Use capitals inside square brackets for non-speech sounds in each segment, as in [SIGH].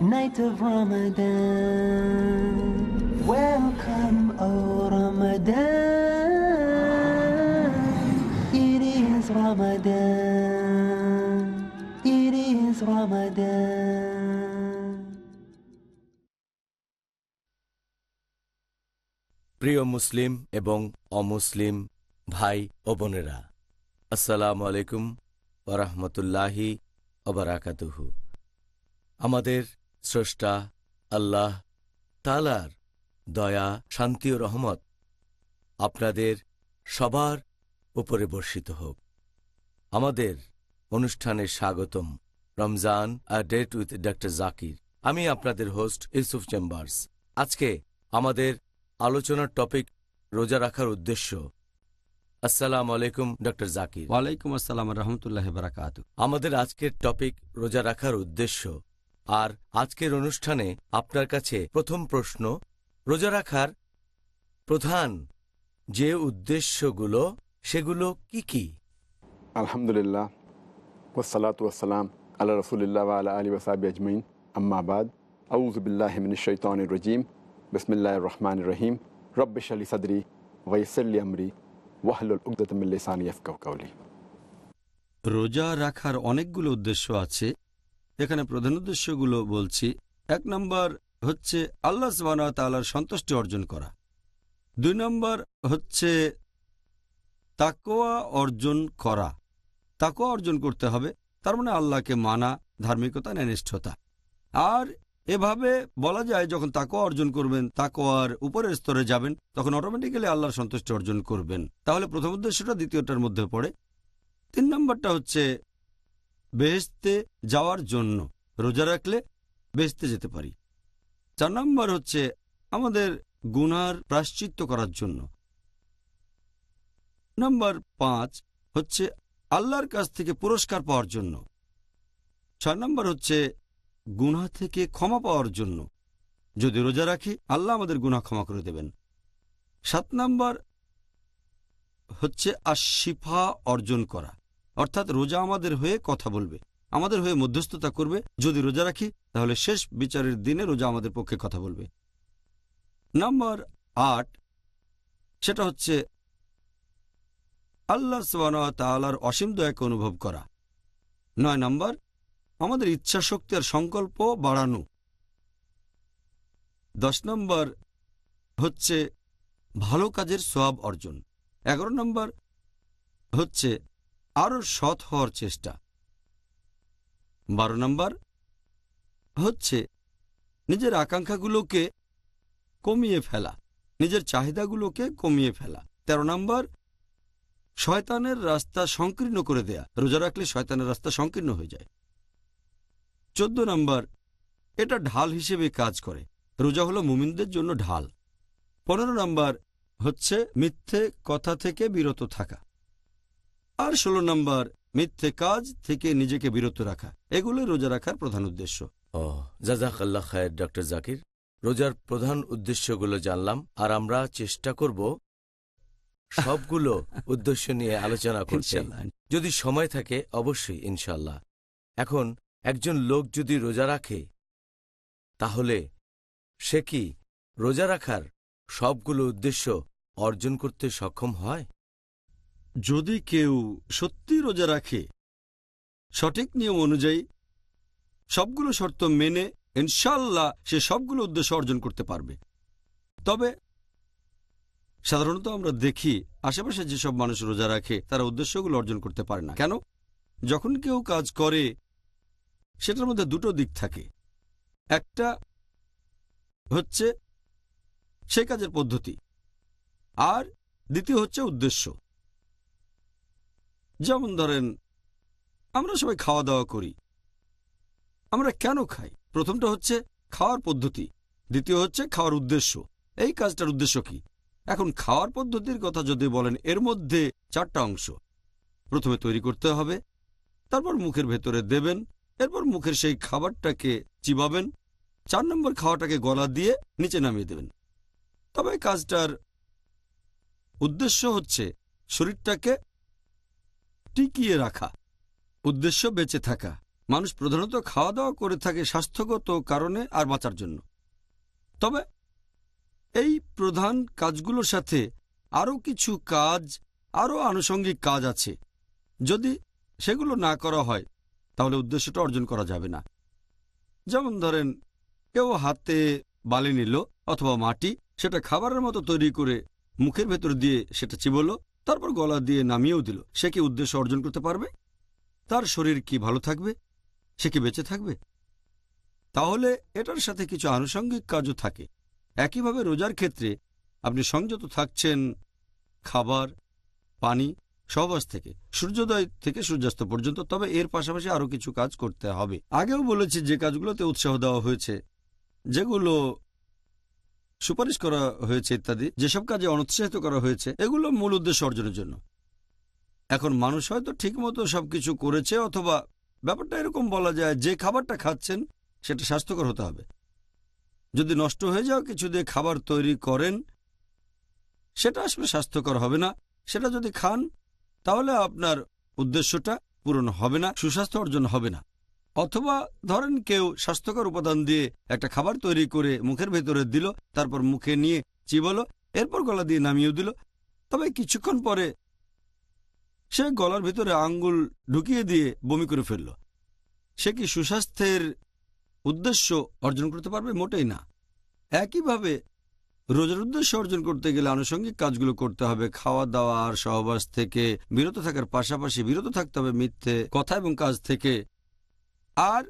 Night of Ramadan. Welcome, O Ramadan. It is Ramadan. It is Ramadan. প্রিয় মুসলিম এবং অমুসলিম ভাই ও বোনেরা আসসালামু আলাইকুম ওরহমতুল্লাহি অবরাকাতুহু আমাদের স্রষ্টা আল্লাহ তালার দয়া শান্তি ও রহমত আপনাদের সবার উপরে বর্ষিত হোক। আমাদের অনুষ্ঠানে স্বাগতম Ramzan a date with doctor Zakir. আমি আপনাদের হোস্ট ইউসুফ চেম্বার্স। আজকে আমাদের আলোচনার টপিক রোজা রাখার উদ্দেশ্য। আসসালাম আলাইকুম ডক্টর জাকির। ওয়ালাইকুম আসসালাম রহমতুল্লাহ বারাকাত আমাদের আজকের টপিক রোজা রাখার উদ্দেশ্য। আর আজকের অনুষ্ঠানে আপনার কাছে প্রথম প্রশ্ন রোজা রাখার প্রধান যে উদ্দেশ্যগুলো সেগুলো কি কি? আলহামদুলিল্লাহ ওসালাত ওয়াসালাম আল্লাহ রসুলিল্লাহ আলা আলী ওসাবি আজমাইন। আম্মাবাদ আউজবিল্লাহমিন শৈতান রজিম। বিসমিল্লাহ রহমান রহিম। রব্বিশ আলী সদরি ওয়াইসল্লি আমরি ওয়াহলুল উকদতমিল্লিসানি কৌলি রোজা রাখার অনেকগুলো উদ্দেশ্য আছে। এখানে প্রধান উদ্দেশ্যগুলো বলছি। এক নম্বর হচ্ছে আল্লাহ তাল্লার সন্তুষ্টি অর্জন করা। দুই নম্বর হচ্ছে তাকোয়া অর্জন করা। তাকোয়া অর্জন করতে হবে, তার মানে আল্লাহকে মানা, ধার্মিকতা নিষ্ঠতা আর এভাবে বলা যায়, যখন তাকোয়া অর্জন করবেন তাকোয়ার উপরের স্তরে যাবেন, তখন অটোমেটিক্যালি আল্লাহর সন্তুষ্টি অর্জন করবেন। তাহলে প্রথম উদ্দেশ্যটা দ্বিতীয়টার মধ্যে পড়ে। তিন নম্বরটা হচ্ছে বেহেস্তে যাওয়ার জন্য রোজা রাখলে বেহেস্তে যেতে পারি। চার নম্বর হচ্ছে আমাদের গুনার প্রাশ্চিত্য করার জন্য। নম্বর পাঁচ হচ্ছে আল্লাহর কাছ থেকে পুরস্কার পাওয়ার জন্য। ছয় নম্বর হচ্ছে গুনা থেকে ক্ষমা পাওয়ার জন্য। যদি রোজা রাখি, আল্লাহ আমাদের গুনা ক্ষমা করে দেবেন। সাত নম্বর হচ্ছে আশিফা অর্জন করা। অর্থাৎ রোজা আমাদের হয়ে কথা বলবে, আমাদের হয়ে মধ্যস্থতা করবে। যদি রোজা রাখি, তাহলে শেষ বিচারের দিনে রোজা আমাদের পক্ষে কথা বলবে। নম্বর আট, সেটা হচ্ছে আল্লাহ তালার অসীম দয়াকে অনুভব করা। নয় নম্বর, আমাদের ইচ্ছা শক্তি আর সংকল্প বাড়ানো। দশ নম্বর হচ্ছে ভালো কাজের সোয়াব অর্জন। এগারো নম্বর হচ্ছে আরও সৎ হওয়ার চেষ্টা। বারো নম্বর হচ্ছে নিজের আকাঙ্ক্ষাগুলোকে কমিয়ে ফেলা, নিজের চাহিদাগুলোকে কমিয়ে ফেলা। ১৩ নম্বর, শয়তানের রাস্তা সংকীর্ণ করে দেয়া, রোজা রাখলে শয়তানের রাস্তা সংকীর্ণ হয়ে যায়। চোদ্দ নম্বর, এটা ঢাল হিসেবে কাজ করে, রোজা হলো মুমিনদের জন্য ঢাল। পনেরো নম্বর হচ্ছে মিথ্যে কথা থেকে বিরত থাকা। আর ষোলো নম্বর মিথ্যে কাজ থেকে নিজেকে বিরত রাখা। এগুলো রোজা রাখার প্রধান উদ্দেশ্য। ও জাজাক আল্লাহ খায়ের ডক্টর জাকির রোজার প্রধান উদ্দেশ্যগুলো জানলাম আর আমরা চেষ্টা করব সবগুলো [LAUGHS] উদ্দেশ্য নিয়ে আলোচনা ইনশাআল্লাহ। যদি সময় থাকে অবশ্যই ইনশাল্লাহ। এখন একজন লোক যদি রোজা রাখে তাহলে সে কি রোজা রাখার সবগুলো উদ্দেশ্য অর্জন করতে সক্ষম হয়? যদি কেউ সত্যি রোজা রাখে, সঠিক নিয়ম অনুযায়ী সবগুলো শর্ত মেনে ইনশাল্লাহ সে সবগুলো উদ্দেশ্য অর্জন করতে পারবে। তবে সাধারণত আমরা দেখি, আশেপাশে যেসব মানুষ রোজা রাখে, তারা উদ্দেশ্যগুলো অর্জন করতে পারে না। কেন? যখন কেউ কাজ করে, সেটার মধ্যে দুটো দিক থাকে। একটা হচ্ছে সেই কাজের পদ্ধতি, আর দ্বিতীয় হচ্ছে উদ্দেশ্য। যেমন ধরেন, আমরা সবাই খাওয়া দাওয়া করি, আমরা কেন খাই? প্রথমটা হচ্ছে খাওয়ার পদ্ধতি, দ্বিতীয় হচ্ছে খাওয়ার উদ্দেশ্য। এই কাজটার উদ্দেশ্য কি? এখন খাওয়ার পদ্ধতির কথা যদি বলেন, এর মধ্যে চারটা অংশ। প্রথমে তৈরি করতে হবে, তারপর মুখের ভেতরে দেবেন, এরপর মুখের সেই খাবারটাকে চিবাবেন, চার নম্বর খাওয়াটাকে গলা দিয়ে নিচে নামিয়ে দেবেন। তবে কাজটার উদ্দেশ্য হচ্ছে শরীরটাকে টিকিয়ে রাখা, উদ্দেশ্য বেঁচে থাকা। মানুষ প্রধানত খাওয়া দাওয়া করে থাকে স্বাস্থ্যগত কারণে আর বাঁচার জন্য। তবে এই প্রধান কাজগুলোর সাথে আরও কিছু কাজ, আরও আনুষঙ্গিক কাজ আছে। যদি সেগুলো না করা হয়, তাহলে উদ্দেশ্যটা অর্জন করা যাবে না। যেমন ধরেন, কেউ হাতে বালি নিল অথবা মাটি, সেটা খাবারের মতো তৈরি করে মুখের ভেতর দিয়ে সেটা চিবলো তারপর গলা দিয়ে নামিয়েও দিল। সে কি উদ্দেশ্য অর্জন করতে পারবে? তার শরীর কি ভালো থাকবে? সে কি বেঁচে থাকবে? তাহলে এটার সাথে কিছু আনুষঙ্গিক কাজও থাকে। একইভাবে রোজার ক্ষেত্রে আপনি সংযত থাকছেন খাবার, পানি, সহবাস থেকে, সূর্যোদয় থেকে সূর্যাস্ত পর্যন্ত, তবে এর পাশাপাশি আরও কিছু কাজ করতে হবে। আগেও বলেছি যে কাজগুলোতে উৎসাহ দেওয়া হয়েছে, যেগুলো সুপারিশ করা হয়েছে ইত্যাদি, যেসব কাজে অনুৎসাহিত করা হয়েছে, এগুলো মূল উদ্দেশ্য অর্জনের জন্য। এখন মানুষ হয়তো ঠিকমতো সবকিছু করেছে অথবা ব্যাপারটা এরকম বলা যায়, যে খাবারটা খাচ্ছেন, সেটা স্বাস্থ্যকর হতে হবে। যদি নষ্ট হয়ে যাওয়া কিছু দিয়ে খাবার তৈরি করেন, সেটা আসলে স্বাস্থ্যকর হবে না। সেটা যদি খান, তাহলে আপনার উদ্দেশ্যটা পূরণ হবে না, সুস্বাস্থ্য অর্জন হবে না। অথবা ধরেন কেউ স্বাস্থ্যকর উপাদান দিয়ে একটা খাবার তৈরি করে মুখের ভেতরে দিল, তারপর মুখে নিয়ে চিবলো, এরপর গলা দিয়ে নামিয়েও দিল। তবে কিছুক্ষণ পরে সে গলার ভিতরে আঙ্গুল ঢুকিয়ে দিয়ে বমি করে ফেলল। সে কি সুস্বাস্থ্যের উদ্দেশ্য অর্জন করতে পারবে? মোটেই না। একইভাবে রোজার উদ্দেশ্য অর্জন করতে গেলে আনুষঙ্গিক কাজগুলো করতে হবে। খাওয়া দাওয়া আর সহবাস থেকে বিরত থাকার পাশাপাশি বিরত থাকতে হবে মিথ্যে কথা এবং কাজ থেকে। আর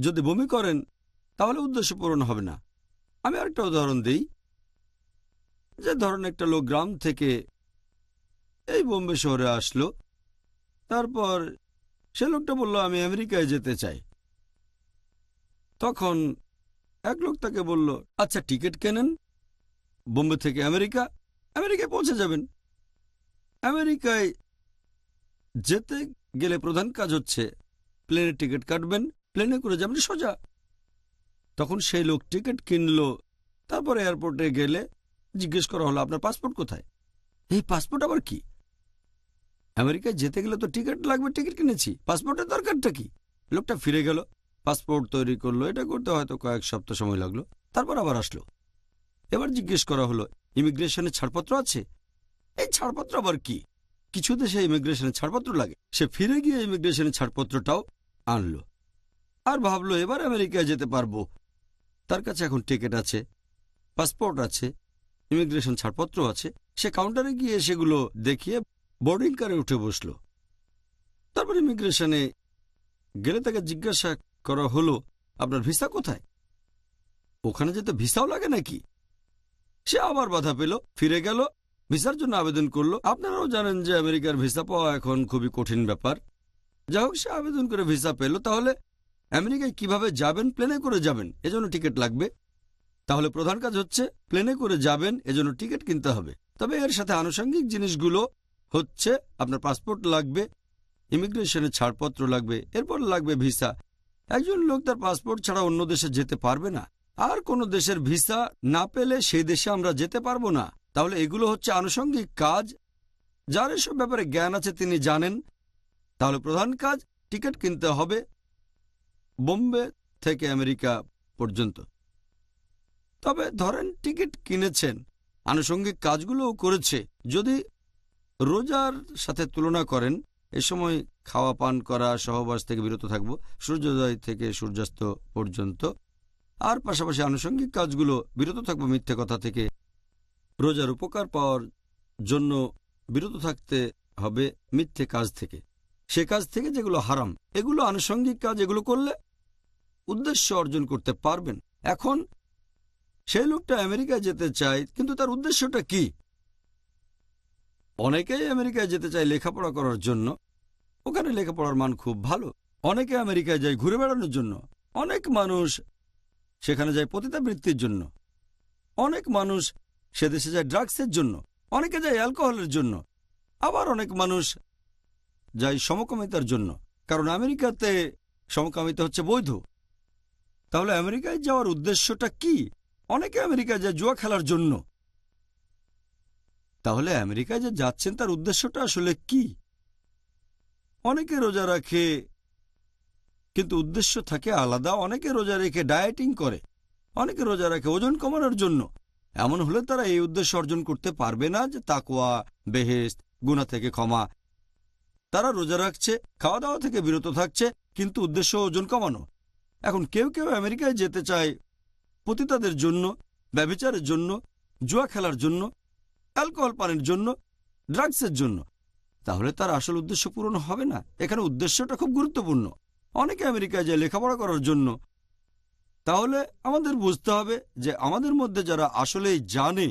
যদি বমি করেন, তাহলে উদ্দেশ্য পূরণ হবে না। আমি আরেকটা উদাহরণ দিই। যে ধরুন একটা লোক গ্রাম থেকে এই বোম্বে শহরে আসলো, তারপর সে লোকটা বলল, আমি আমেরিকায় যেতে চাই। তখন এক লোক তাকে বলল আচ্ছা টিকিট কেনেন? বোম্বে থেকে আমেরিকা? আমেরিকায় পৌঁছে যাবেন। আমেরিকায় যেতে গেলে প্রধান কাজ হচ্ছে, প্লেনের টিকিট কাটবেন প্লেনে করে যাবেন সোজা। তখন সেই লোক টিকিট কিনলো, তারপর এয়ারপোর্টে গেলে জিজ্ঞেস করা হলো, আপনার পাসপোর্ট কোথায়? এই পাসপোর্ট আবার কি? আমেরিকায় যেতে গেলে তো টিকিট লাগবে, টিকিট কিনেছি। পাসপোর্টের দরকারটা কি? লোকটা ফিরে গেল, পাসপোর্ট তৈরি করল, এটা করতে হয়তো কয়েক সপ্তাহ সময় লাগল, তারপর আবার আসলো। এবার জিজ্ঞেস করা হলো, ইমিগ্রেশনের ছাড়পত্র আছে? এই ছাড়পত্র আবার কি? কিছু দেশে ইমিগ্রেশনের ছাড়পত্র লাগে। সে ফিরে গিয়ে ইমিগ্রেশনের ছাড়পত্রটাও আনলো। আর ভাবলো এবার আমেরিকায় যেতে পারব। তার কাছে এখন টিকিট আছে, পাসপোর্ট আছে, ইমিগ্রেশন ছাড়পত্র আছে। সে কাউন্টারে গিয়ে সেগুলো দেখিয়ে বোর্ডিং কারে উঠে বসল। তারপর ইমিগ্রেশনে গেলে তাকে জিজ্ঞাসা করা হলো, আপনার ভিসা কোথায়? ওখানে যেতে ভিসাও লাগে নাকি? সে আবার বাধা পেল, ফিরে গেল, ভিসার জন্য আবেদন করল। আপনারাও জানেন যে আমেরিকার ভিসা পাওয়া এখন খুবই কঠিন ব্যাপার। যাই হোক, সে আবেদন করে ভিসা পেল। তাহলে আমেরিকায় কীভাবে যাবেন? প্লেনে করে যাবেন। এজন্য টিকিট লাগবে। তাহলে প্রধান কাজ হচ্ছে, প্লেনে করে যাবেন, এজন্য টিকিট কিনতে হবে। তবে এর সাথে আনুষঙ্গিক জিনিসগুলো হচ্ছে, আপনার পাসপোর্ট লাগবে, ইমিগ্রেশনের ছাড়পত্র লাগবে, এরপর লাগবে ভিসা। একজন লোক তার পাসপোর্ট ছাড়া অন্য দেশে যেতে পারবে না। আর কোনো দেশের ভিসা না পেলে সেই দেশে আমরা যেতে পারব না। তাহলে এগুলো হচ্ছে আনুষঙ্গিক কাজ। যার এসব ব্যাপারে জ্ঞান আছে তিনি জানেন। তাহলে প্রধান কাজ, টিকিট কিনতে হবে। বোম্বে থেকে আমেরিকা পর্যন্ত। তবে ধরেন টিকিট কিনেছেন, আনুষঙ্গিক কাজগুলোও করেছে। যদি রোজার সাথে তুলনা করেন, এ সময় খাওয়া পান করা, সহবাস থেকে বিরত থাকব, সূর্যোদয় থেকে সূর্যাস্ত পর্যন্ত, আর পাশাপাশি আনুষঙ্গিক কাজগুলো, বিরত থাকব মিথ্যে কথা থেকে, রোজার উপকার পাওয়ার জন্য বিরত থাকতে হবে মিথ্যে কাজ থেকে। সে কাজ থেকে যেগুলো হারাম, এগুলো আনুষঙ্গিক কাজ, এগুলো করলে উদ্দেশ্য অর্জন করতে পারবেন। এখন সেই লোকটা আমেরিকায় যেতে চায়, কিন্তু তার উদ্দেশ্যটা কি? অনেকেই আমেরিকায় যেতে চায় লেখাপড়া করার জন্য। ওখানে লেখাপড়ার মান খুব ভালো। অনেকে আমেরিকায় যায় ঘুরে বেড়ানোর জন্য। অনেক মানুষ সেখানে যায় পতিতাবৃত্তির জন্য। অনেক মানুষ সে দেশে যায় ড্রাগসের জন্য। অনেকে যায় অ্যালকোহলের জন্য। আবার অনেক মানুষ যায় সমকামিতার জন্য। কারণ আমেরিকাতে সমকামিতা হচ্ছে বৈধ। তাহলে আমেরিকায় যাওয়ার উদ্দেশ্যটা কি? অনেকে আমেরিকায় যায় জুয়া খেলার জন্য। তাহলে আমেরিকায় যে যাচ্ছেন তার উদ্দেশ্যটা আসলে কি? অনেকে রোজা রাখে, কিন্তু উদ্দেশ্য থাকে আলাদা। অনেকে রোজা রেখে ডায়েটিং করে, অনেকে রোজা রাখে ওজন কমানোর জন্য। এমন হলে তারা এই উদ্দেশ্য অর্জন করতে পারবে না যে তাকোয়া বেহেস্ত গুণা থেকে ক্ষমা। তারা রোজা রাখছে খাওয়া দাওয়া থেকে বিরত থাকছে, কিন্তু উদ্দেশ্য ওজন কমানো। এখন কেউ কেউ আমেরিকায় যেতে চায় পতিতাদের জন্য, ব্যবিচারের জন্য, জুয়া খেলার জন্য, অ্যালকোহল পানের জন্য, ড্রাগসের জন্য। তাহলে তার আসল উদ্দেশ্য পূরণ হবে না। এখানে উদ্দেশ্যটা খুব গুরুত্বপূর্ণ। অনেকে আমেরিকায় যায় লেখাপড়া করার জন্য। তাহলে আমাদের বুঝতে হবে যে আমাদের মধ্যে যারা আসলেই জানে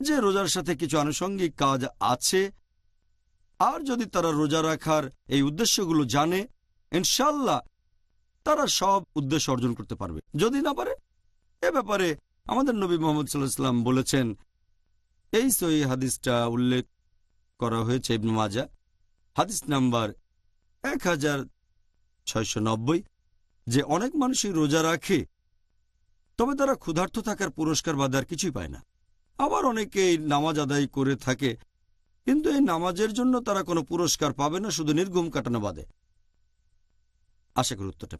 যে রোজার সাথে কিছু আনুষঙ্গিক কাজ আছে, আর যদি তারা রোজা রাখার এই উদ্দেশ্যগুলো জানে, ইনশাল্লাহ তারা সব উদ্দেশ্য অর্জন করতে পারবে। যদি না পারে, এ ব্যাপারে আমাদের নবী মোহাম্মদ সাল্লাহ সাল্লাম বলেছেন, এই সহি হাদিসটা উল্লেখ করা হয়েছে ইবনু মাজা হাদিস নাম্বার এক হাজার ছয়শো নব্বই, যে অনেক মানুষই রোজা রাখে, তবে তারা ক্ষুধার্ত থাকার পুরস্কার বাদে আর কিছুই পায় না। আবার অনেকেই নামাজ আদায় করে থাকে, কিন্তু এই নামাজের জন্য তারা কোনো পুরস্কার পাবে না, শুধু নির্ঘুম কাটানো বাদে। আশা করি উত্তরটা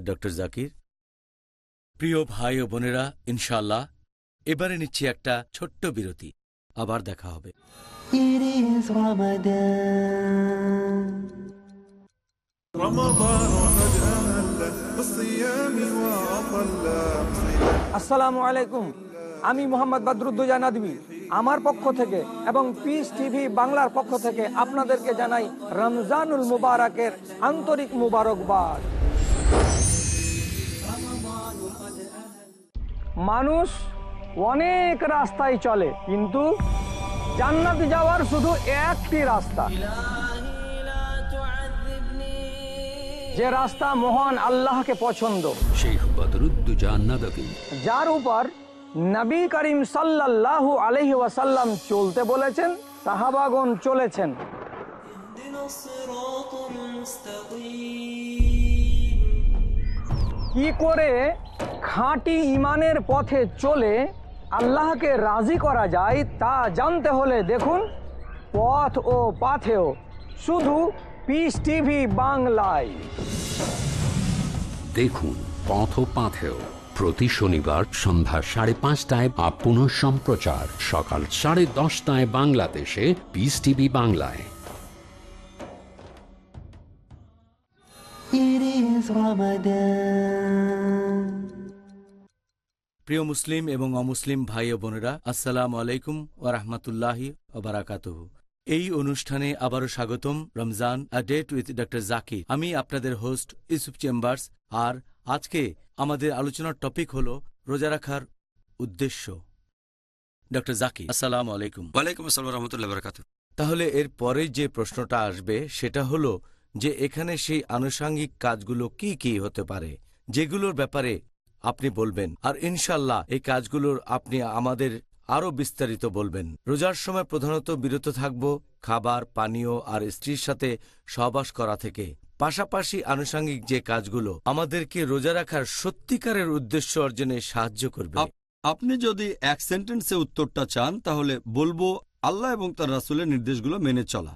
ডক্টর জাকির প্রিয় ভাই ও বোনেরা ইনশাল্লাহ এবারে নিচ্ছি একটা ছোট্ট বিরতি আবার দেখা হবে আসসালামু আলাইকুম আমি মোহাম্মদ বাদরুদ্দোজা নাদবি আমার পক্ষ থেকে এবং পিস টিভি বাংলার পক্ষ থেকে আপনাদেরকে জানাই রমজানুল মুবারকের আন্তরিক মুবারকবাদ। মানুষ অনেক রাস্তায় চলে কিন্তু জান্নাতে যাওয়ার শুধু একটি রাস্তা। যে রাস্তা মহান আল্লাহকে পছন্দ যার উপর নবী করিম সাল্লাল্লাহু আলহি ওয়াসাল্লাম চলতে বলেছেন সাহাবাগন চলেছেন। কি করে খাঁটি ইমানের পথে চলে আল্লাহকে রাজি করা যায় তা জানতে হলে দেখুন, পথ ও পাথেও, শুধু পিস টিভি বাংলায়। দেখুন পথ ও পাথেও। প্রতি শনিবার সন্ধ্যা সাড়ে পাঁচটায় বা পুনঃ সম্প্রচার। সকাল সাড়ে দশটায় বাংলাদেশে পিস টিভি বাংলায়. প্রিয় মুসলিম এবং অমুসলিম ভাই ও বোনেরা আসসালামু আলাইকুম ও রহমতুল্লাহি ওবারাকাতুহু এই অনুষ্ঠানে আবারও স্বাগতম Ramzan a date with doctor Zakir আমি আপনাদের হোস্ট ইউসুফ চেম্বার্স আর আজকে আমাদের আলোচনার টপিক হল রোজা রাখার উদ্দেশ্য। ডক্টর জাকির আসসালাম আলাইকুম। ওয়ালাইকুম আসসালাম রহমতুল্লাহ বরকাত। তাহলে এর পরে যে প্রশ্নটা আসবে সেটা হলো যে এখানে সেই আনুষাঙ্গিক কাজগুলো কি কি হতে পারে যেগুলোর ব্যাপারে আপনি বলবেন। আর ইনশাল্লাহ এই কাজগুলোর আপনি আমাদের আরও বিস্তারিত বলবেন। রোজার সময় প্রধানত বিরত থাকব খাবার পানীয় আর স্ত্রীর সাথে সহবাস করা থেকে। পাশাপাশি আনুষাঙ্গিক যে কাজগুলো আমাদেরকে রোজা রাখার সত্যিকারের উদ্দেশ্য অর্জনে সাহায্য করবে। আপনি যদি এক সেন্টেন্সে উত্তরটা চান, তাহলে বলব, আল্লাহ এবং তার রাসুলের নির্দেশগুলো মেনে চলা।